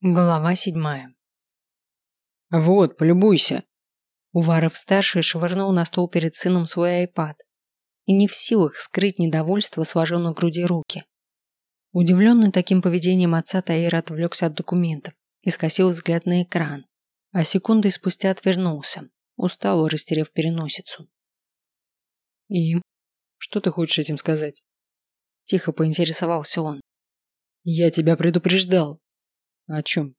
Глава седьмая. «Вот, полюбуйся!» Уваров-старший швырнул на стол перед сыном свой айпад и не в силах скрыть недовольство, сложил на груди руки. Удивленный таким поведением отца, Таир отвлекся от документов и скосил взгляд на экран, а секундой спустя отвернулся, устало растеряв переносицу. «И? Что ты хочешь этим сказать?» Тихо поинтересовался он. «Я тебя предупреждал», о чем?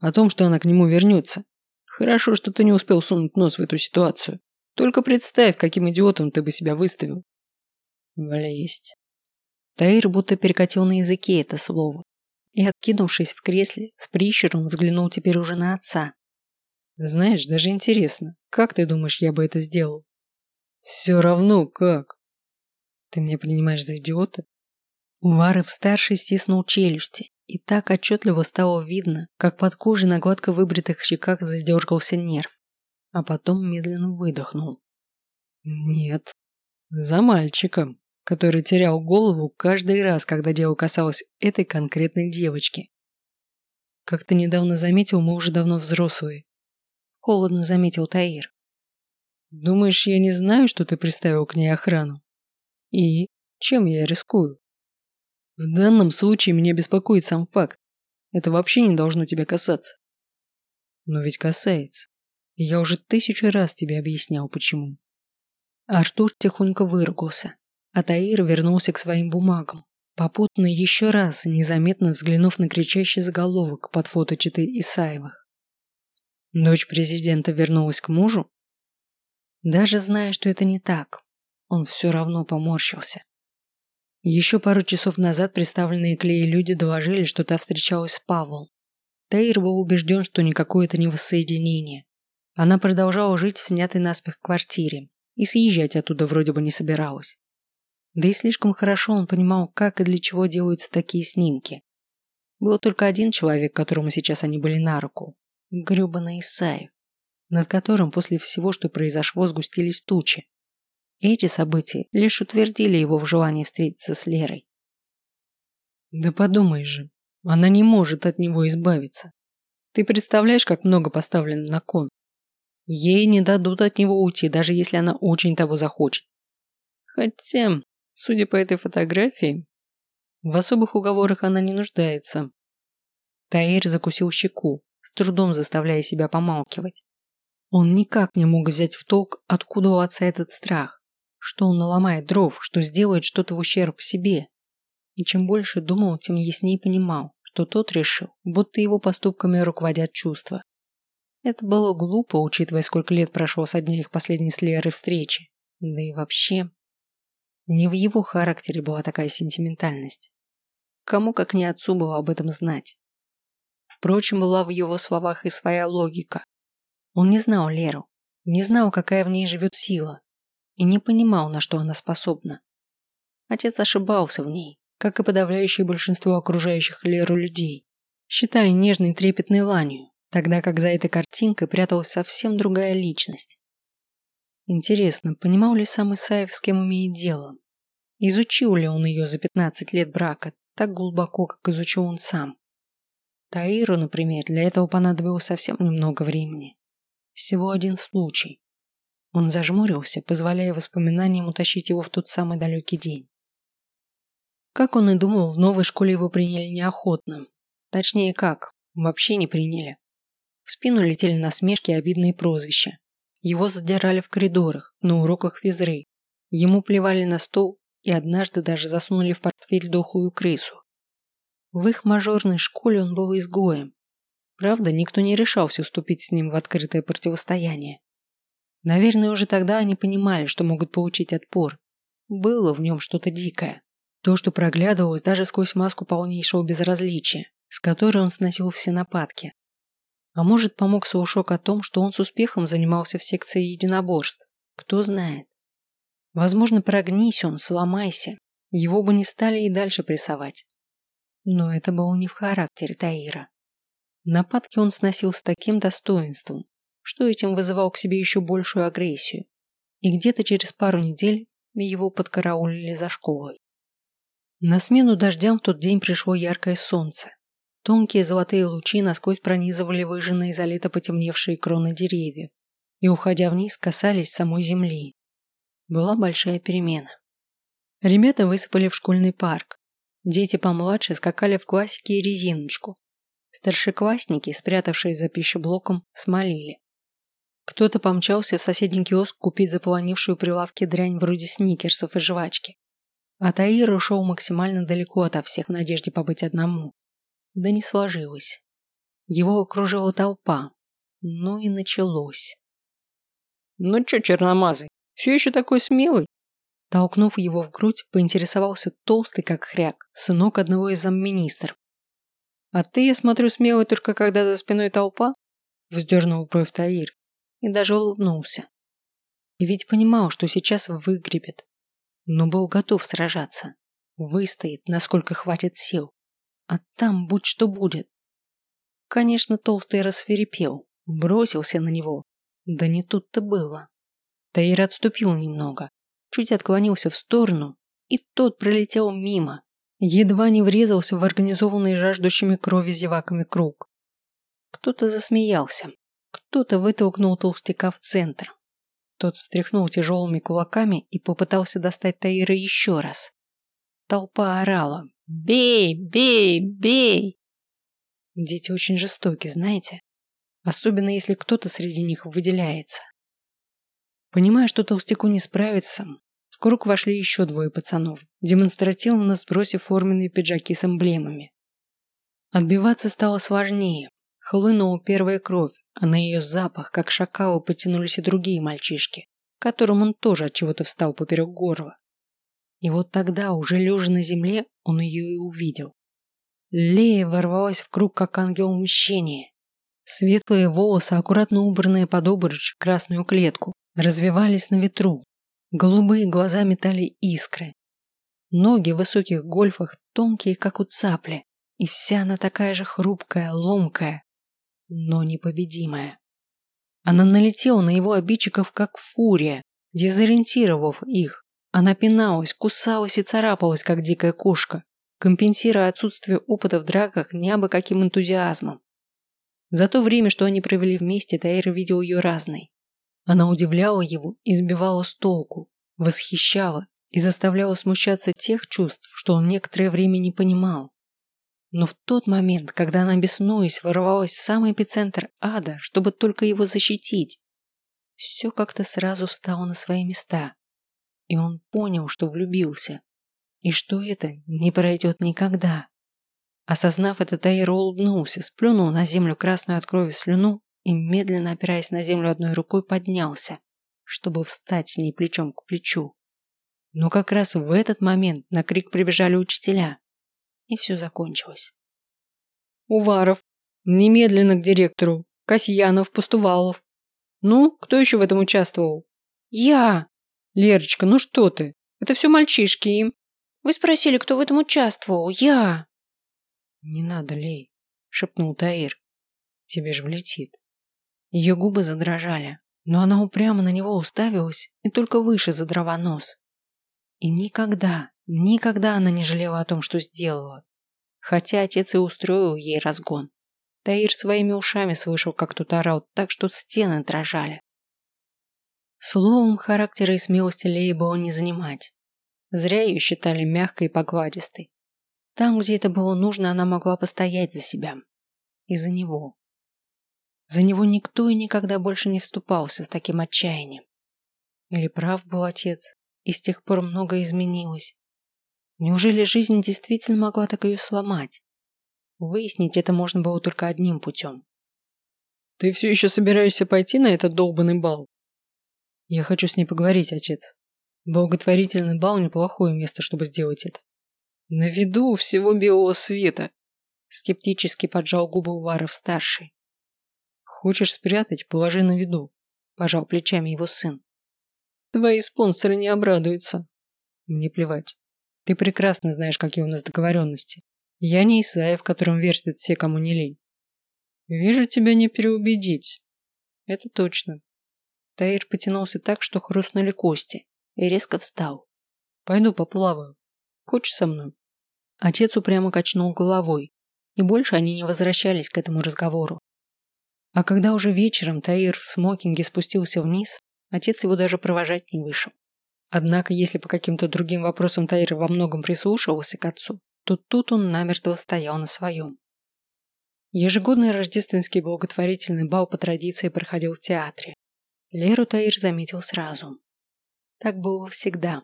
О том, что она к нему вернется. Хорошо, что ты не успел сунуть нос в эту ситуацию. Только представь, каким идиотом ты бы себя выставил. Влезть. Таир будто перекатил на языке это слово. И, откинувшись в кресле, с прищуром взглянул теперь уже на отца. Знаешь, даже интересно, как ты думаешь, я бы это сделал? Все равно как. Ты меня принимаешь за идиота? Уваров-старший стиснул челюсти и так отчетливо стало видно, как под кожей на гладко выбритых щеках задергался нерв, а потом медленно выдохнул. Нет, за мальчиком, который терял голову каждый раз, когда дело касалось этой конкретной девочки. Как ты недавно заметил, мы уже давно взрослые. Холодно заметил Таир. Думаешь, я не знаю, что ты приставил к ней охрану? И чем я рискую? В данном случае меня беспокоит сам факт. Это вообще не должно тебя касаться. Но ведь касается. я уже тысячу раз тебе объяснял, почему. Артур тихонько выругался, а Таир вернулся к своим бумагам, попутно еще раз незаметно взглянув на кричащий заголовок под фото читы Исаевых. Дочь президента вернулась к мужу? Даже зная, что это не так, он все равно поморщился. Еще пару часов назад представленные Клеи люди доложили, что та встречалась с Павлом. Тейр был убежден, что никакое это не воссоединение. Она продолжала жить в снятой наспех квартире и съезжать оттуда вроде бы не собиралась. Да и слишком хорошо он понимал, как и для чего делаются такие снимки. Был только один человек, которому сейчас они были на руку. Гребаный Исаев, над которым после всего, что произошло, сгустились тучи. Эти события лишь утвердили его в желании встретиться с Лерой. Да подумай же, она не может от него избавиться. Ты представляешь, как много поставлено на кон? Ей не дадут от него уйти, даже если она очень того захочет. Хотя, судя по этой фотографии, в особых уговорах она не нуждается. Таир закусил щеку, с трудом заставляя себя помалкивать. Он никак не мог взять в толк, откуда у отца этот страх что он наломает дров, что сделает что-то в ущерб себе. И чем больше думал, тем яснее понимал, что тот решил, будто его поступками руководят чувства. Это было глупо, учитывая, сколько лет прошло со дня их последней с Лерой встречи. Да и вообще, не в его характере была такая сентиментальность. Кому, как не отцу, было об этом знать. Впрочем, была в его словах и своя логика. Он не знал Леру, не знал, какая в ней живет сила, и не понимал, на что она способна. Отец ошибался в ней, как и подавляющее большинство окружающих Леру людей, считая нежной трепетной ланью, тогда как за этой картинкой пряталась совсем другая личность. Интересно, понимал ли сам Исаев, с кем имеет дело? Изучил ли он ее за 15 лет брака так глубоко, как изучил он сам? Таиру, например, для этого понадобилось совсем немного времени. Всего один случай, он зажмурился, позволяя воспоминаниям утащить его в тот самый далекий день. Как он и думал, в новой школе его приняли неохотно. Точнее как, вообще не приняли. В спину летели насмешки и обидные прозвища. Его задирали в коридорах, на уроках физры. Ему плевали на стол и однажды даже засунули в портфель дохлую крысу. В их мажорной школе он был изгоем. Правда, никто не решался вступить с ним в открытое противостояние. Наверное, уже тогда они понимали, что могут получить отпор. Было в нем что-то дикое. То, что проглядывалось даже сквозь маску полнейшего безразличия, с которой он сносил все нападки. А может, помог слушок о том, что он с успехом занимался в секции единоборств. Кто знает. Возможно, прогнись он, сломайся. Его бы не стали и дальше прессовать. Но это было не в характере Таира. Нападки он сносил с таким достоинством, что этим вызывал к себе еще большую агрессию. И где-то через пару недель его подкараулили за школой. На смену дождям в тот день пришло яркое солнце. Тонкие золотые лучи насквозь пронизывали выжженные за лето потемневшие кроны деревьев и, уходя вниз, касались самой земли. Была большая перемена. Ребята высыпали в школьный парк. Дети помладше скакали в классике и резиночку. Старшеклассники, спрятавшись за пищеблоком, смолили. Кто-то помчался в соседний киоск купить заполонившую прилавки дрянь вроде сникерсов и жвачки. А Таир ушел максимально далеко ото всех в надежде побыть одному. Да не сложилось. Его окружила толпа. Ну и началось. «Ну чё, черномазый, все еще такой смелый?» Толкнув его в грудь, поинтересовался толстый, как хряк, сынок одного из замминистров. «А ты, я смотрю, смелый только когда за спиной толпа?» Вздернул бровь Таир и даже улыбнулся. И ведь понимал, что сейчас выгребет, но был готов сражаться. Выстоит, насколько хватит сил. А там будь что будет. Конечно, толстый расферепел, бросился на него. Да не тут-то было. Таир отступил немного, чуть отклонился в сторону, и тот пролетел мимо, едва не врезался в организованный жаждущими крови зеваками круг. Кто-то засмеялся, кто-то вытолкнул толстяка в центр. Тот встряхнул тяжелыми кулаками и попытался достать Таира еще раз. Толпа орала, Бей, бей, бей! Дети очень жестоки, знаете? Особенно если кто-то среди них выделяется. Понимая, что толстяку не справится, в круг вошли еще двое пацанов, демонстративно сбросив форменные пиджаки с эмблемами. Отбиваться стало сложнее. Хлынула первая кровь, а на ее запах, как шакалы, потянулись и другие мальчишки, которым он тоже от чего-то встал поперек горла. И вот тогда, уже лежа на земле, он ее и увидел. Лея ворвалась в круг, как ангел мщения. Светлые волосы, аккуратно убранные под обруч красную клетку, развивались на ветру. Голубые глаза метали искры. Ноги в высоких гольфах тонкие, как у цапли, и вся она такая же хрупкая, ломкая, но непобедимая. Она налетела на его обидчиков, как фурия, дезориентировав их, она пиналась, кусалась и царапалась, как дикая кошка, компенсируя отсутствие опыта в драках не каким энтузиазмом. За то время, что они провели вместе, Таир видел ее разной. Она удивляла его и сбивала с толку, восхищала и заставляла смущаться тех чувств, что он некоторое время не понимал. Но в тот момент, когда она, беснуясь, ворвалась в самый эпицентр ада, чтобы только его защитить, все как-то сразу встало на свои места и он понял, что влюбился, и что это не пройдет никогда. Осознав это, Таир улыбнулся, сплюнул на землю красную от крови слюну и, медленно опираясь на землю одной рукой, поднялся, чтобы встать с ней плечом к плечу. Но как раз в этот момент на крик прибежали учителя, и все закончилось. «Уваров, немедленно к директору, Касьянов, Пустувалов. Ну, кто еще в этом участвовал?» «Я!» Лерочка, ну что ты? Это все мальчишки им. Вы спросили, кто в этом участвовал. Я. Не надо, Лей, шепнул Таир. Тебе же влетит. Ее губы задрожали, но она упрямо на него уставилась и только выше задрова нос. И никогда, никогда она не жалела о том, что сделала. Хотя отец и устроил ей разгон. Таир своими ушами слышал, как тут орал, так что стены дрожали. Словом, характера и смелости Леи было не занимать. Зря ее считали мягкой и покладистой. Там, где это было нужно, она могла постоять за себя. И за него. За него никто и никогда больше не вступался с таким отчаянием. Или прав был отец, и с тех пор многое изменилось. Неужели жизнь действительно могла так ее сломать? Выяснить это можно было только одним путем. «Ты все еще собираешься пойти на этот долбанный бал?» Я хочу с ней поговорить, отец. Благотворительный бал – неплохое место, чтобы сделать это. На виду всего белого света. Скептически поджал губы Уваров-старший. Хочешь спрятать, положи на виду. Пожал плечами его сын. Твои спонсоры не обрадуются. Мне плевать. Ты прекрасно знаешь, какие у нас договоренности. Я не Исаев, которым вертят все, кому не лень. Вижу тебя не переубедить. Это точно. Таир потянулся так, что хрустнули кости, и резко встал. «Пойду поплаваю. Хочешь со мной?» Отец упрямо качнул головой, и больше они не возвращались к этому разговору. А когда уже вечером Таир в смокинге спустился вниз, отец его даже провожать не вышел. Однако, если по каким-то другим вопросам Таир во многом прислушивался к отцу, то тут он намертво стоял на своем. Ежегодный рождественский благотворительный бал по традиции проходил в театре. Леру Таир заметил сразу. Так было всегда.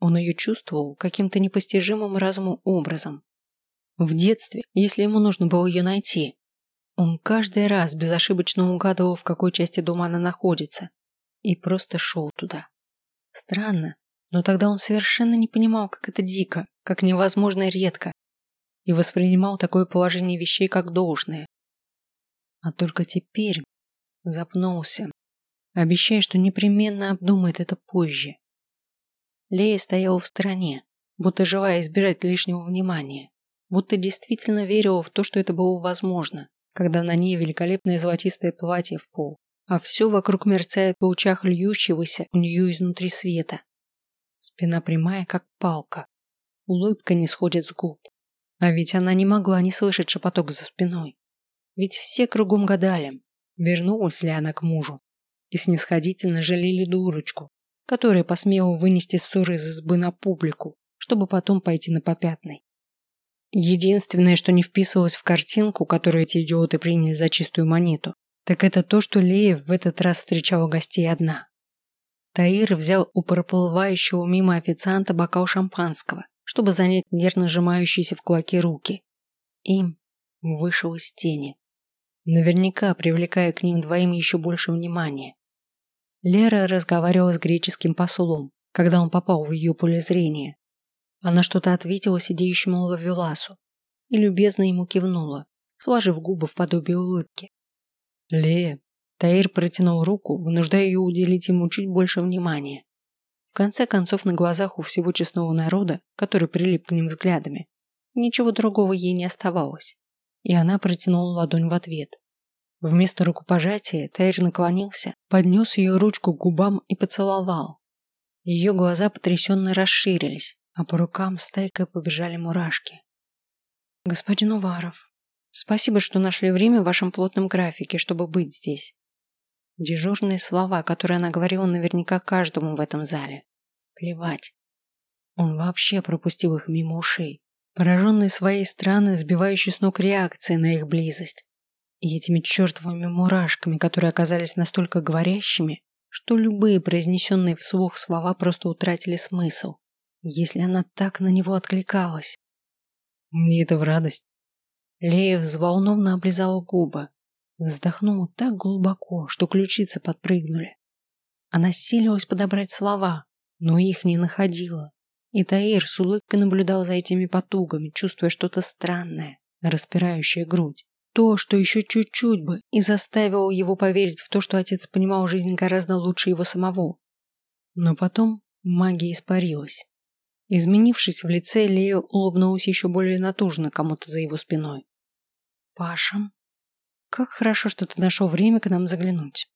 Он ее чувствовал каким-то непостижимым разумом образом. В детстве, если ему нужно было ее найти, он каждый раз безошибочно угадывал, в какой части дома она находится, и просто шел туда. Странно, но тогда он совершенно не понимал, как это дико, как невозможно редко, и воспринимал такое положение вещей как должное. А только теперь запнулся, обещая, что непременно обдумает это позже. Лея стояла в стороне, будто желая избирать лишнего внимания, будто действительно верила в то, что это было возможно, когда на ней великолепное золотистое платье в пол, а все вокруг мерцает в лучах льющегося у нее изнутри света. Спина прямая, как палка. Улыбка не сходит с губ. А ведь она не могла не слышать шепоток за спиной. Ведь все кругом гадали, вернулась ли она к мужу. И снисходительно жалели дурочку, которая посмела вынести ссоры из избы на публику, чтобы потом пойти на попятный. Единственное, что не вписывалось в картинку, которую эти идиоты приняли за чистую монету, так это то, что Лея в этот раз встречала гостей одна. Таир взял у проплывающего мимо официанта бокал шампанского, чтобы занять нервно сжимающиеся в кулаки руки. Им вышел из тени, наверняка привлекая к ним двоим еще больше внимания. Лера разговаривала с греческим послом, когда он попал в ее поле зрения. Она что-то ответила сидящему Лавеласу и любезно ему кивнула, сложив губы в подобие улыбки. Лея. Таир протянул руку, вынуждая ее уделить ему чуть больше внимания. В конце концов, на глазах у всего честного народа, который прилип к ним взглядами, ничего другого ей не оставалось. И она протянула ладонь в ответ. Вместо рукопожатия Таир наклонился, поднес ее ручку к губам и поцеловал. Ее глаза потрясенно расширились, а по рукам стайкой побежали мурашки. «Господин Уваров, спасибо, что нашли время в вашем плотном графике, чтобы быть здесь». Дежурные слова, которые она говорила наверняка каждому в этом зале. Плевать. Он вообще пропустил их мимо ушей, пораженный своей странной, сбивающей с ног реакцией на их близость. И этими чертовыми мурашками, которые оказались настолько говорящими, что любые произнесенные вслух слова просто утратили смысл если она так на него откликалась. Мне это в радость. Лея взволнованно облизала губы, вздохнула так глубоко, что ключицы подпрыгнули. Она силилась подобрать слова, но их не находила. И Таир с улыбкой наблюдал за этими потугами, чувствуя что-то странное, распирающее грудь. То, что еще чуть-чуть бы, и заставило его поверить в то, что отец понимал жизнь гораздо лучше его самого. Но потом магия испарилась. Изменившись в лице, Лея улыбнулась еще более натужно кому-то за его спиной. «Паша, как хорошо, что ты нашел время к нам заглянуть.